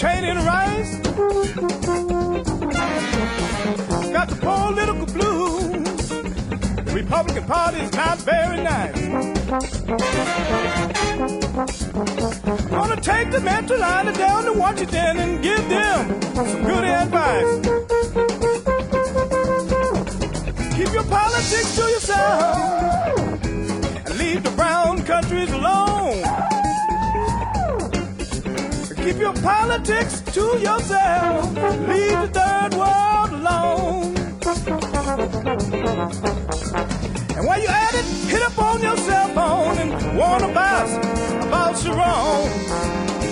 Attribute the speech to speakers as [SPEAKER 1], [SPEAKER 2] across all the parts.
[SPEAKER 1] The Rice. Got the political blues. Republican Party is not very nice. Gonna take the metro line down to Washington and give them some good advice. Keep your politics to yourself and leave the brown countries alone. Keep your politics to yourself. Leave the third world alone. And while you're at it, hit up on your cell phone and warn a boss about your
[SPEAKER 2] the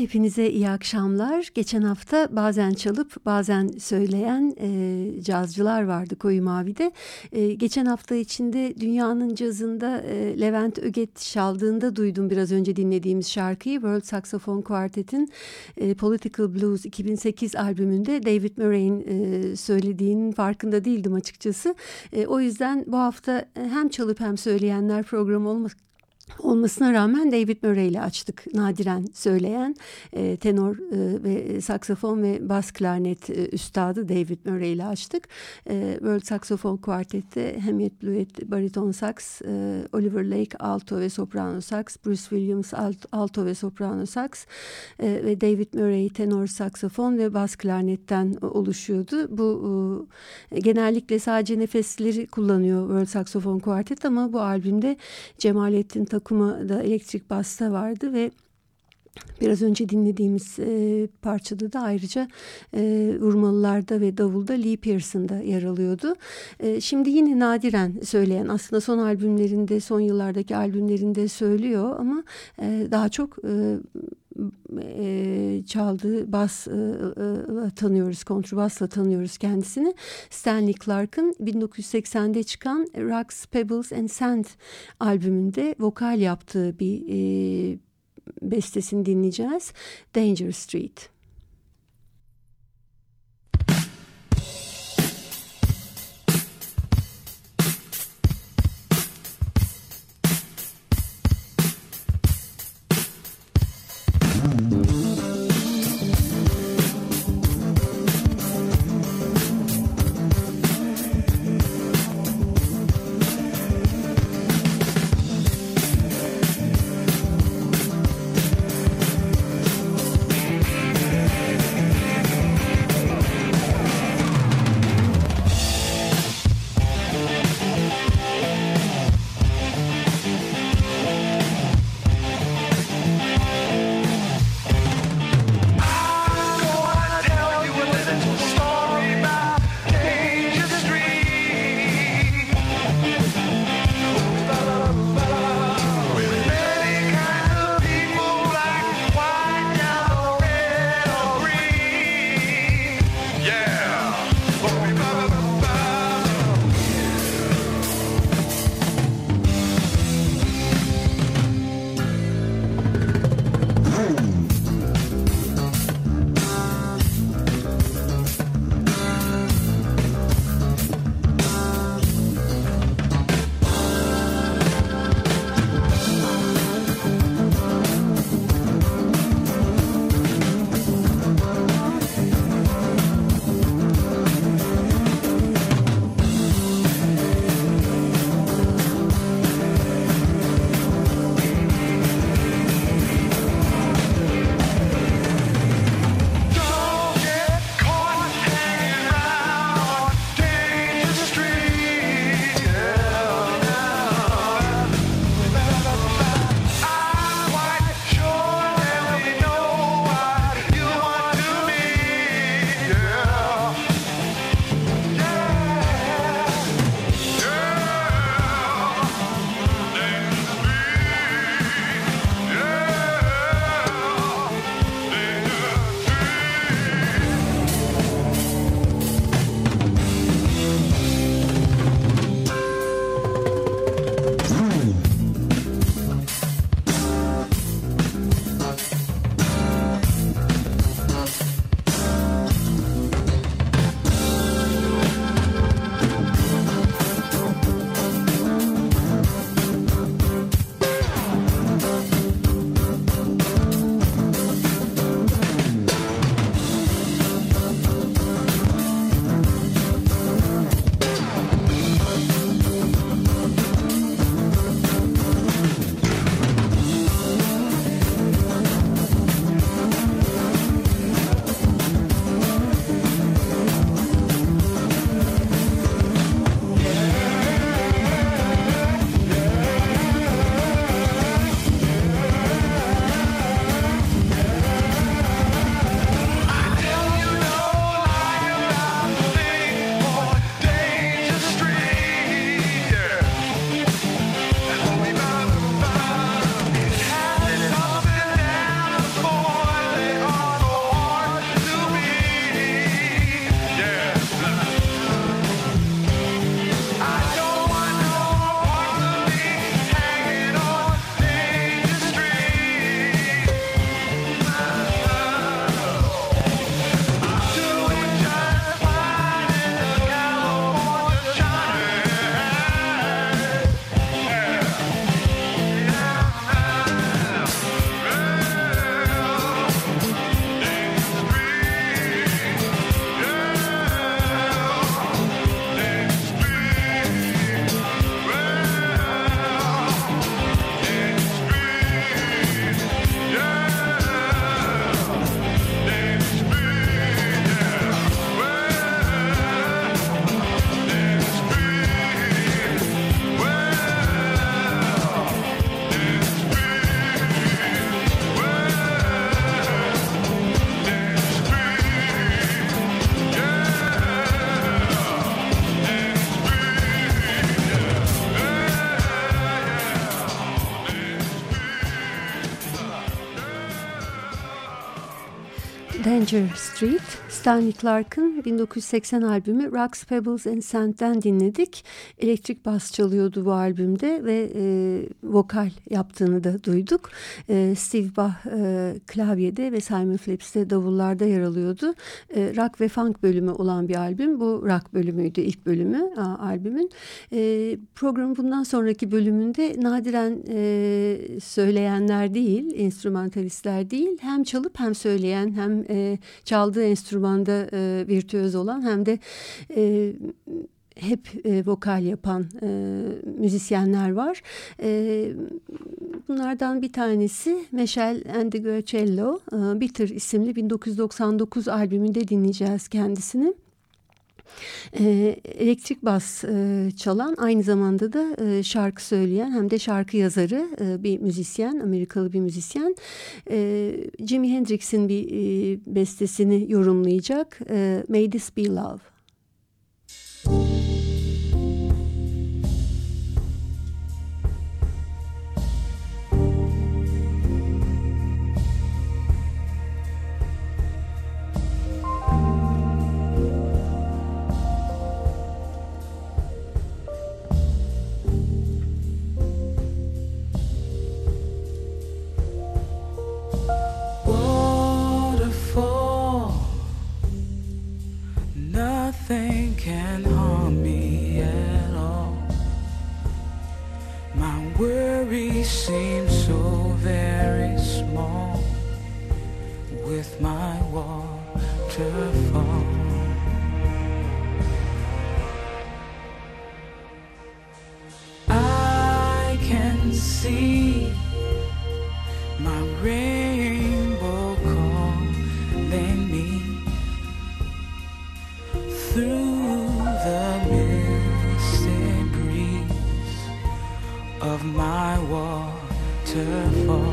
[SPEAKER 3] hepinize iyi akşamlar. Geçen hafta bazen çalıp bazen söyleyen e, cazcılar vardı Koyu Mavi'de. E, geçen hafta içinde dünyanın cazında e, Levent Öget çaldığında duydum biraz önce dinlediğimiz şarkıyı. World Saxophone Quartet'in e, Political Blues 2008 albümünde David Murray'in e, söylediğinin farkında değildim açıkçası. E, o yüzden bu hafta hem çalıp hem söyleyenler programı olmak olmasına rağmen David Murray ile açtık nadiren söyleyen e, tenor e, ve saksafon ve bas klarnet e, üstadı David Murray ile açtık. E, World Saxophone Quartet'te Hamid Blewett bariton saks, e, Oliver Lake alto ve soprano saks, Bruce Williams alt, alto ve soprano saks e, ve David Murray tenor saksafon ve bas klarnetten oluşuyordu. Bu e, genellikle sadece nefesleri kullanıyor World Saxophone Quartet ama bu albümde Cemalettin Takuma da elektrik basta vardı ve Biraz önce dinlediğimiz e, parçada da ayrıca e, vurmalılarda ve davulda Lee Pearson'da yer alıyordu. E, şimdi yine nadiren söyleyen aslında son albümlerinde son yıllardaki albümlerinde söylüyor ama e, daha çok e, e, çaldığı basla tanıyoruz, kontrbasla tanıyoruz kendisini. Stanley Clark'ın 1980'de çıkan Rocks, Pebbles and Sand albümünde vokal yaptığı bir e, bestesini dinleyeceğiz. Danger Street. Danger Street, Stanley Clark'ın 1980 albümü Rocks, Pebbles and Sand'den dinledik. Elektrik bas çalıyordu bu albümde ve e, vokal yaptığını da duyduk. E, Steve Bach e, klavyede ve Simon Phillips de davullarda yer alıyordu. E, rock ve funk bölümü olan bir albüm. Bu rock bölümüydü ilk bölümü a, albümün. E, programın bundan sonraki bölümünde nadiren e, söyleyenler değil, enstrümantalistler değil hem çalıp hem söyleyen hem e, çaldığı enstrümanda e, virtüöz olan hem de e, hep e, vokal yapan e, müzisyenler var. E, bunlardan bir tanesi Meşel Endigocello, e, Bitter isimli 1999 albümünde dinleyeceğiz kendisini e, elektrik bas e, çalan aynı zamanda da e, şarkı söyleyen hem de şarkı yazarı e, bir müzisyen Amerikalı bir müzisyen e, Jimi Hendrix'in bir bestesini yorumlayacak May This Be Love.
[SPEAKER 4] nothing can harm me at all. My worry seems so very small with my waterfall. beautiful.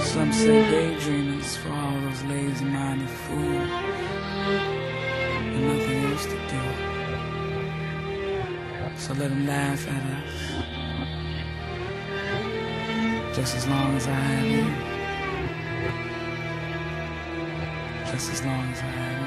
[SPEAKER 4] Some say daydreaming's for all those lazy minded fools and nothing else to do. So let them laugh at us. Just as long as I have you. As long as I have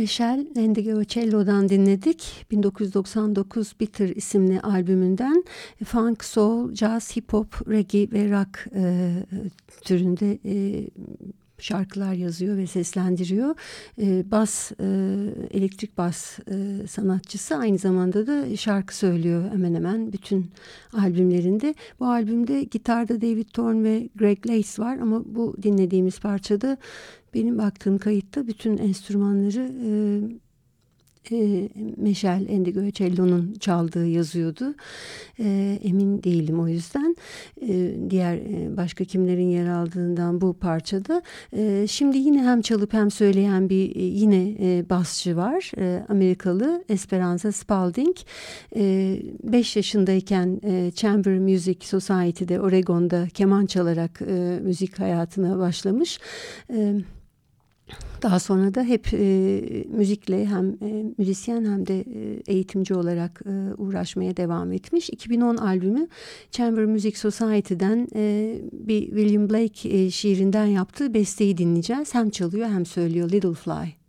[SPEAKER 3] Meşel Cello'dan dinledik. 1999 Bitter isimli albümünden funk, soul, jazz, hip hop, reggae ve rock e, türünde e, şarkılar yazıyor ve seslendiriyor. E, bas, e, elektrik bas e, sanatçısı aynı zamanda da şarkı söylüyor hemen hemen bütün albümlerinde. Bu albümde gitarda David Thorne ve Greg Lace var ama bu dinlediğimiz parçada benim baktığım kayıtta bütün enstrümanları e, e, Meşel Endigocello'nun çaldığı yazıyordu. E, emin değilim o yüzden. E, diğer e, başka kimlerin yer aldığından bu parçada. E, şimdi yine hem çalıp hem söyleyen bir e, yine e, basçı var. E, Amerikalı Esperanza Spalding. 5 e, yaşındayken e, Chamber Music Society'de Oregon'da keman çalarak e, müzik hayatına başlamış. Evet daha sonra da hep e, müzikle hem e, müzisyen hem de e, eğitimci olarak e, uğraşmaya devam etmiş. 2010 albümü Chamber Music Society'den e, bir William Blake e, şiirinden yaptığı besteyi dinleyeceğiz. Hem çalıyor hem söylüyor Little Fly.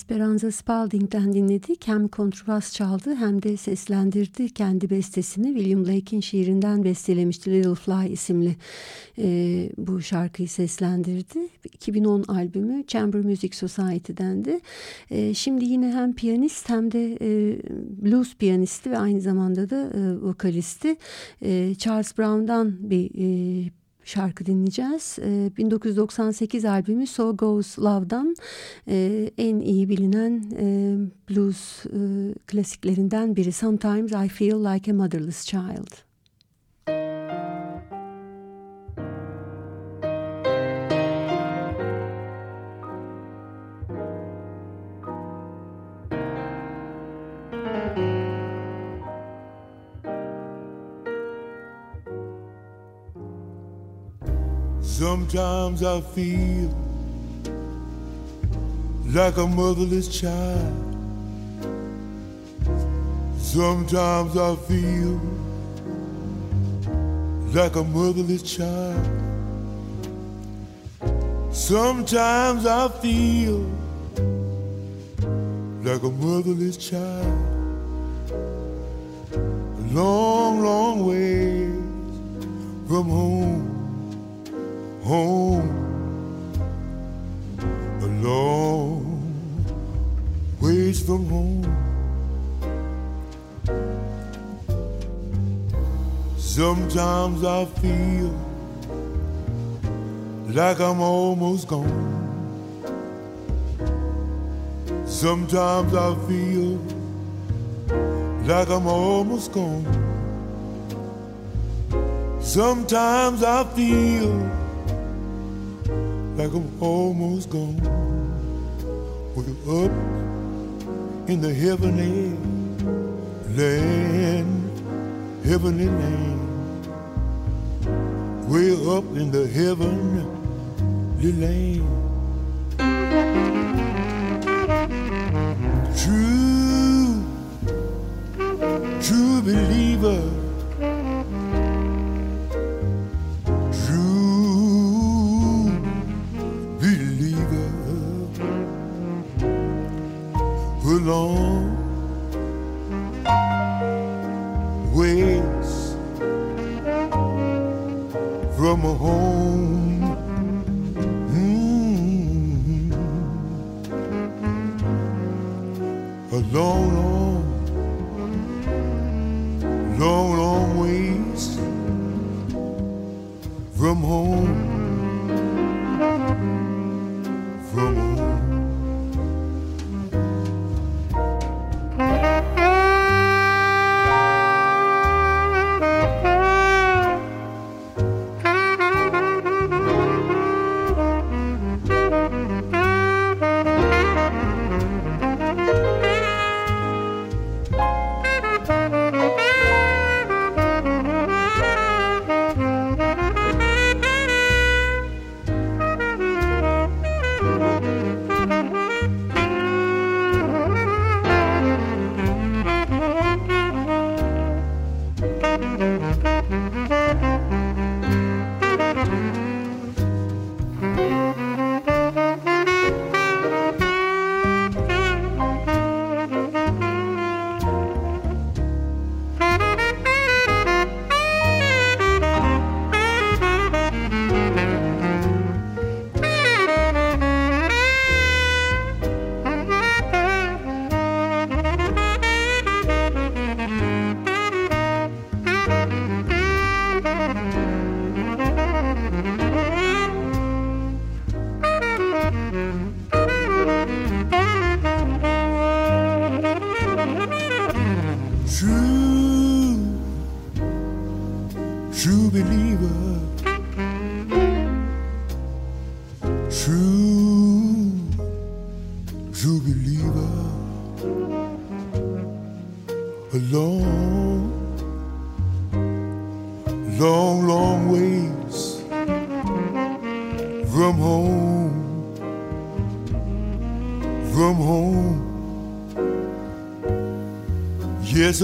[SPEAKER 3] Esperanza Spalding'den dinledik. Hem kontrbas çaldı hem de seslendirdi kendi bestesini. William Blake'in şiirinden bestelemişti Little Fly isimli e, bu şarkıyı seslendirdi. 2010 albümü Chamber Music Society'dendi. E, şimdi yine hem piyanist hem de e, blues piyanisti ve aynı zamanda da e, vokalisti e, Charles Brown'dan bir e, şarkı dinleyeceğiz. E, ee, 1998 albümü So Goes Love'dan e, en iyi bilinen e, blues klasiklerinden biri. Sometimes I Feel Like a Motherless Child.
[SPEAKER 5] Sometimes I feel like a motherless child. Sometimes I feel like a motherless child. Sometimes I feel like a motherless child. A long, long way from home home a long ways from. Sometimes I feel like I'm almost gone. Sometimes I feel like I'm almost gone. Sometimes I feel like I'm almost gone. We're up in the heavenly land, heavenly land. We're up in the heavenly land. True, true believer It's a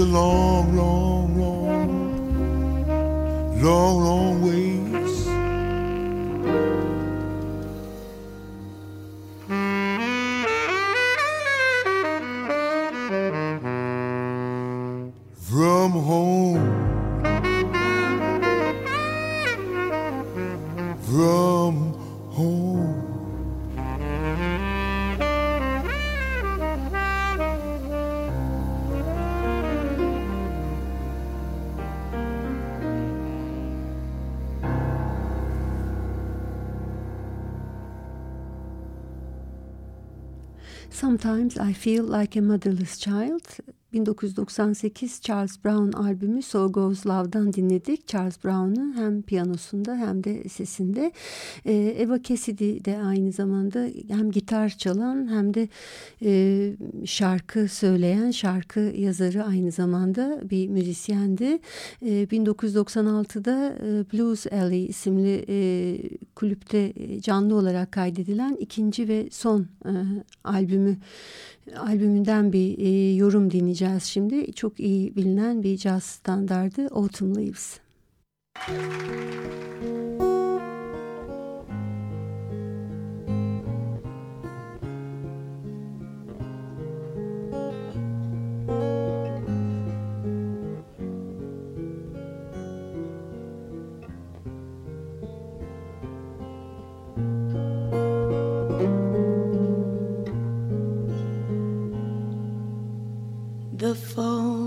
[SPEAKER 5] alone.
[SPEAKER 3] Sometimes I Feel Like a Motherless Child 1998 Charles Brown albümü So Goes Love'dan dinledik. Charles Brown'u hem piyanosunda hem de sesinde. Ee, Eva Cassidy de aynı zamanda hem gitar çalan hem de e, şarkı söyleyen, şarkı yazarı aynı zamanda bir müzisyendi. Ee, 1996'da e, Blues Alley isimli e, kulüpte canlı olarak kaydedilen ikinci ve son e, albümü albümünden bir e, yorum dinleyeceğiz şimdi. Çok iyi bilinen bir caz standardı Autumn Leaves.
[SPEAKER 6] The falling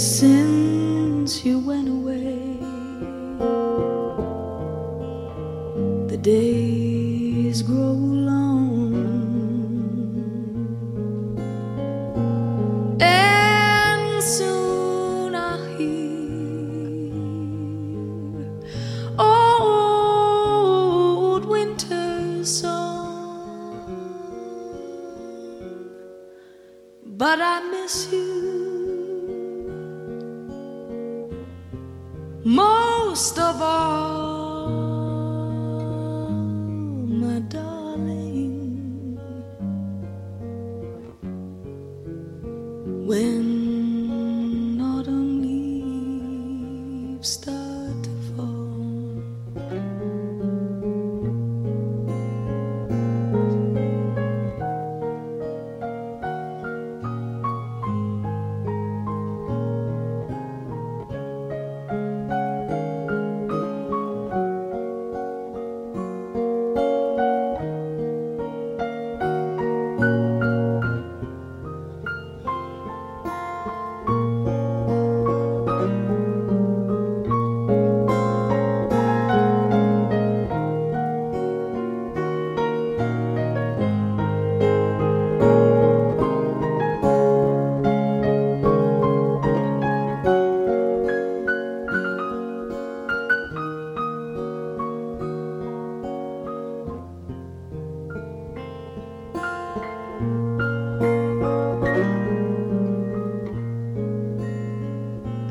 [SPEAKER 6] since you went away. The days grow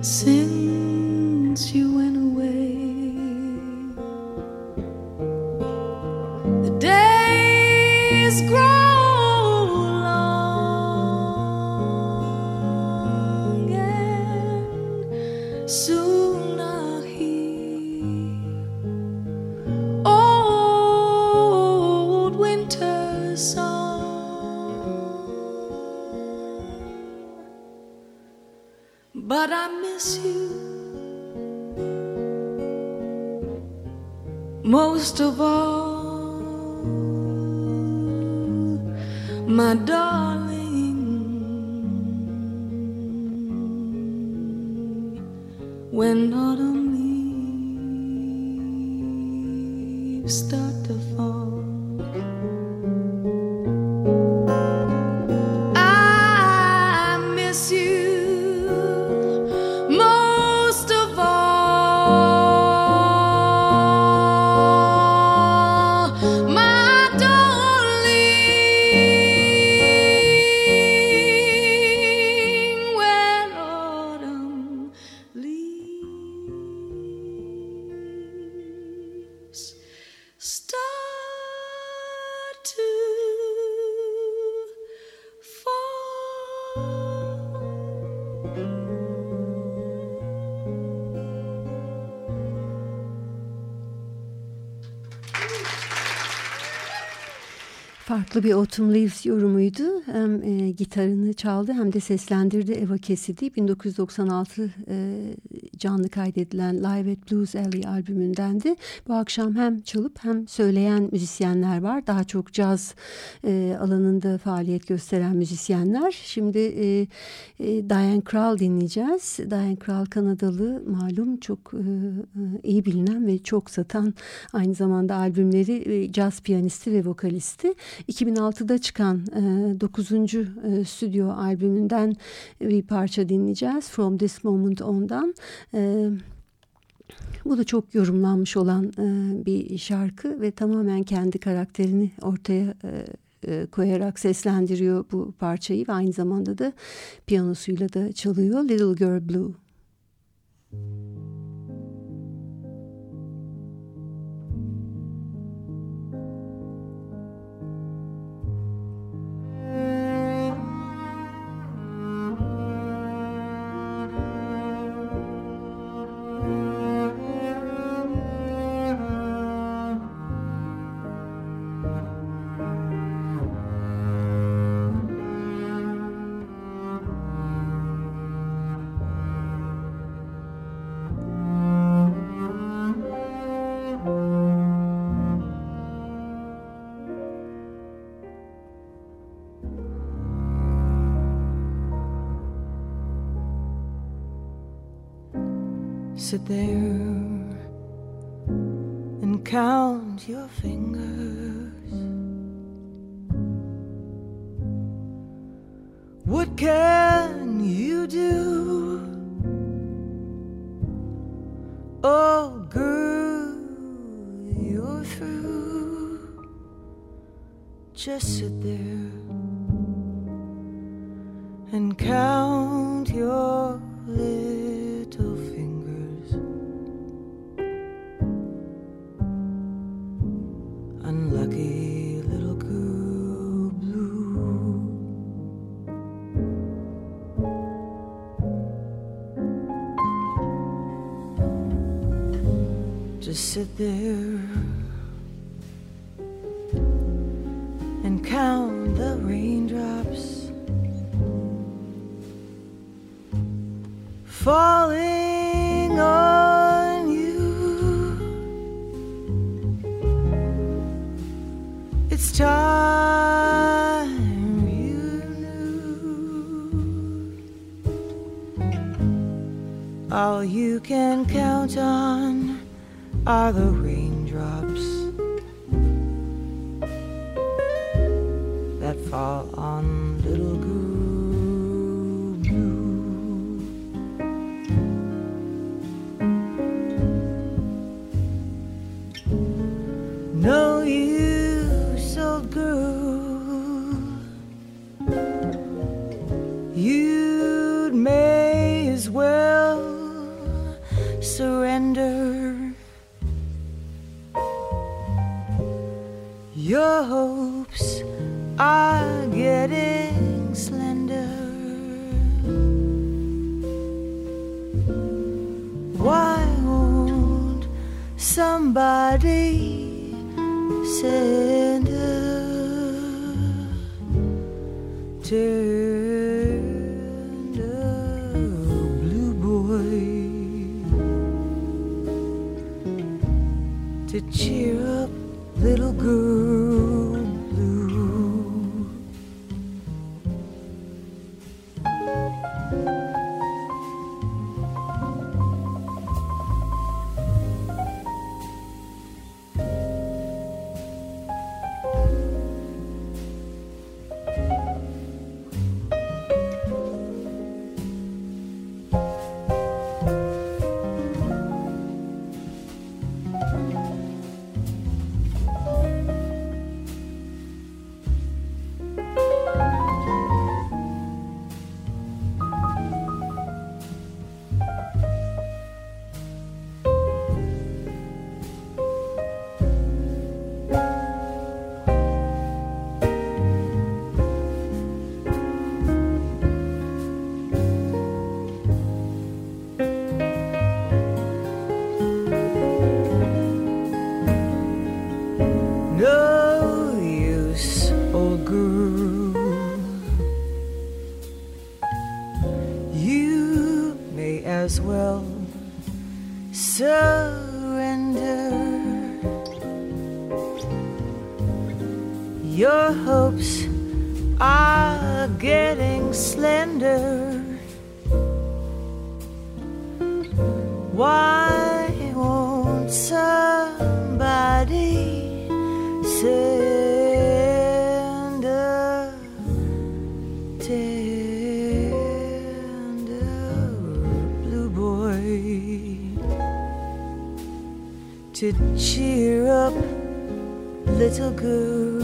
[SPEAKER 6] Since you Bir Autumn Leaves yorumuydu. Hem e, gitarını çaldı hem de seslendirdi Eva Cassidy. 1996 e, canlı kaydedilen Live at Blues Alley albümündendi. Bu akşam hem çalıp hem söyleyen müzisyenler var. Daha çok caz e, alanında faaliyet gösteren müzisyenler. Şimdi e, e, Diane Krall dinleyeceğiz. Diane Krall Kanadalı malum çok e, e iyi bilinen ve çok satan aynı zamanda albümleri e, caz piyanisti ve vokalisti. 2006'da çıkan e, 9. E, stüdyo albümünden bir parça dinleyeceğiz. From This Moment On'dan. E, bu da çok yorumlanmış olan e, bir şarkı ve tamamen kendi karakterini ortaya e, e, koyarak seslendiriyor bu parçayı ve aynı zamanda da piyanosuyla da çalıyor. Little Girl Blue. sit there and count your fingers. What can you do? Oh, girl, you're through. Just sit there and count your sit there and count the raindrops falling on you. It's time you knew all you can count on are the tender blue boy to cheer up little girl? To cheer up little girl?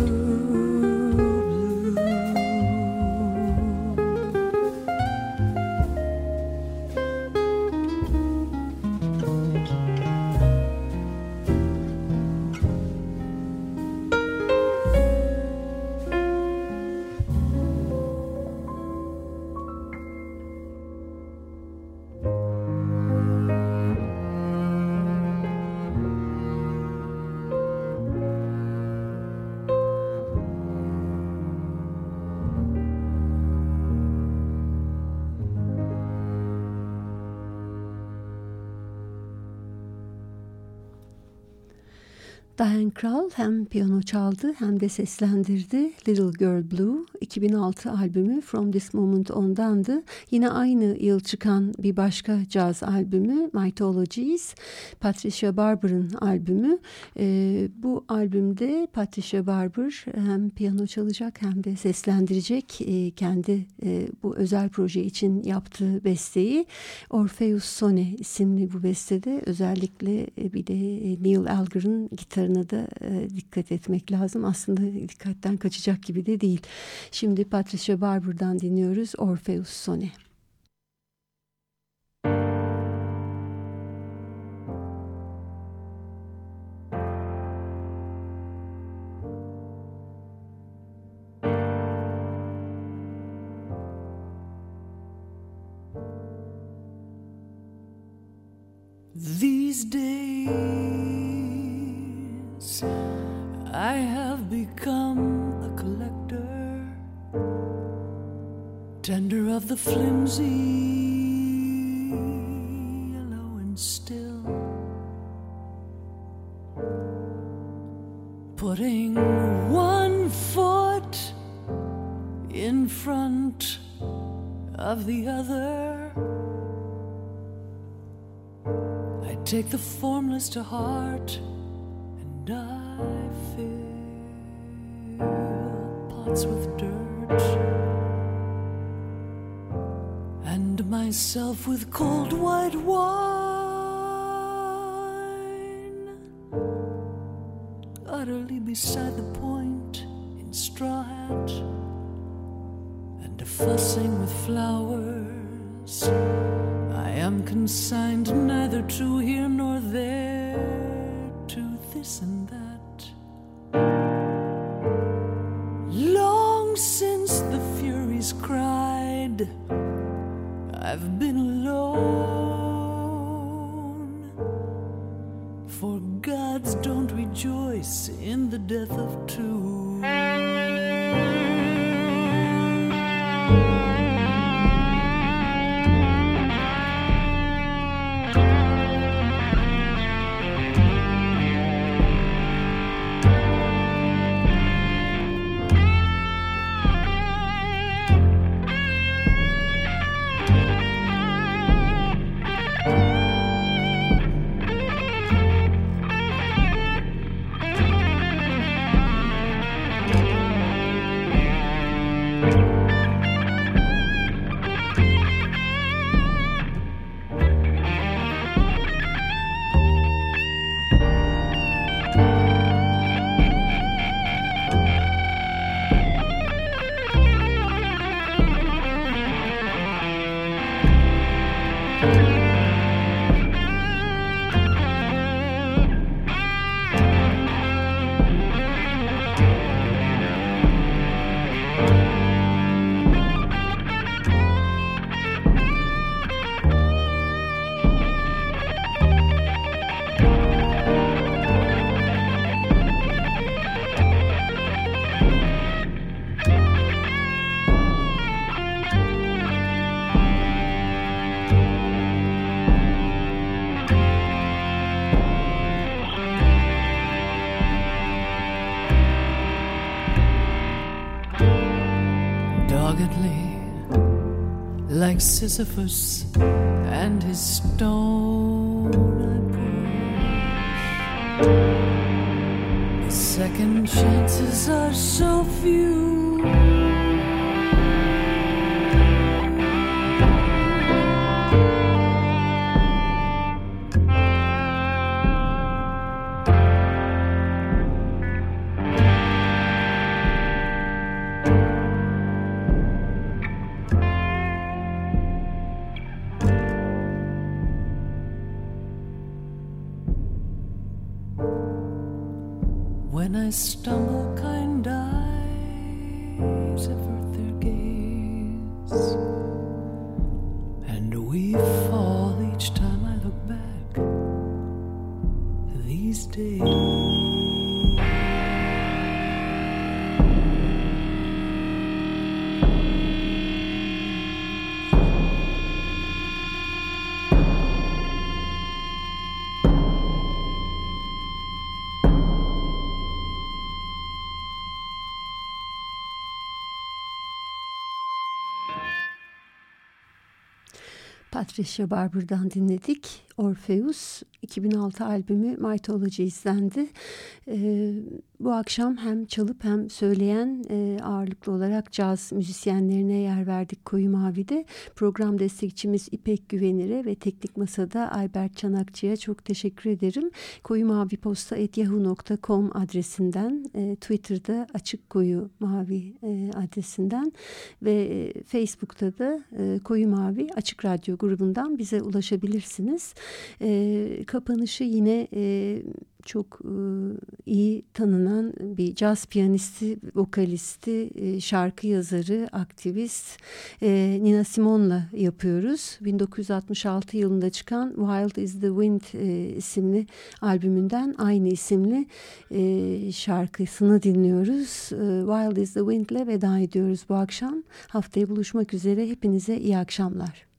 [SPEAKER 3] Hem piyano çaldı hem de seslendirdi Little Girl Blue 2006 albümü From This Moment On'dandı. Yine aynı yıl çıkan bir başka caz albümü Mythologies Patricia Barber'ın albümü. E, bu albümde Patricia Barber hem piyano çalacak hem de seslendirecek e, kendi e, bu özel proje için yaptığı besteyi Orpheus Sone isimli bu bestede özellikle e, bir de Neil Alger'ın gitarı gitarına da e, dikkat etmek lazım. Aslında dikkatten kaçacak gibi de değil. Şimdi Patricia Barber'dan dinliyoruz Orpheus Sone.
[SPEAKER 7] These days I have become a collector, tender of the flimsy, yellow and still, putting one foot in front of the other. I take the formless to heart I fill with dirt and myself with cold white wine, utterly beside the point in straw hat and fussing with flowers. I am consigned neither to like Sisyphus and his stone. I push. The second chances are so few.
[SPEAKER 8] Patricia Barber'dan dinledik. Orpheus 2006 albümü Mythology izlendi. Ee, bu akşam hem çalıp hem söyleyen e, ağırlıklı olarak caz müzisyenlerine yer verdik Koyu Mavi'de. Program destekçimiz İpek Güvenir'e ve Teknik Masa'da Albert Çanakçı'ya çok teşekkür ederim. Koyu Mavi Posta yahoo.com adresinden, e, Twitter'da Açık Koyu Mavi e, adresinden ve e, Facebook'ta da e, Koyu Mavi Açık Radyo grubundan bize ulaşabilirsiniz. E, kapanışı yine e, çok e, iyi tanınan bir caz piyanisti, vokalisti, e, şarkı yazarı, aktivist e, Nina Simone'la yapıyoruz. 1966 yılında çıkan Wild is the Wind e, isimli albümünden aynı isimli e, şarkısını dinliyoruz. E, Wild is the Wind ile veda ediyoruz bu akşam. Haftaya buluşmak üzere. Hepinize iyi akşamlar.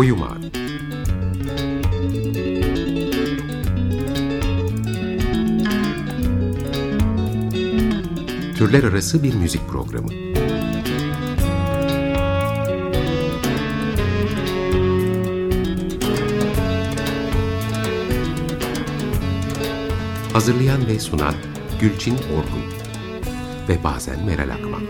[SPEAKER 9] Oyum Abi Türler arası bir müzik programı. Hazırlayan ve sunan Gülçin Orgun ve bazen Meral Akman.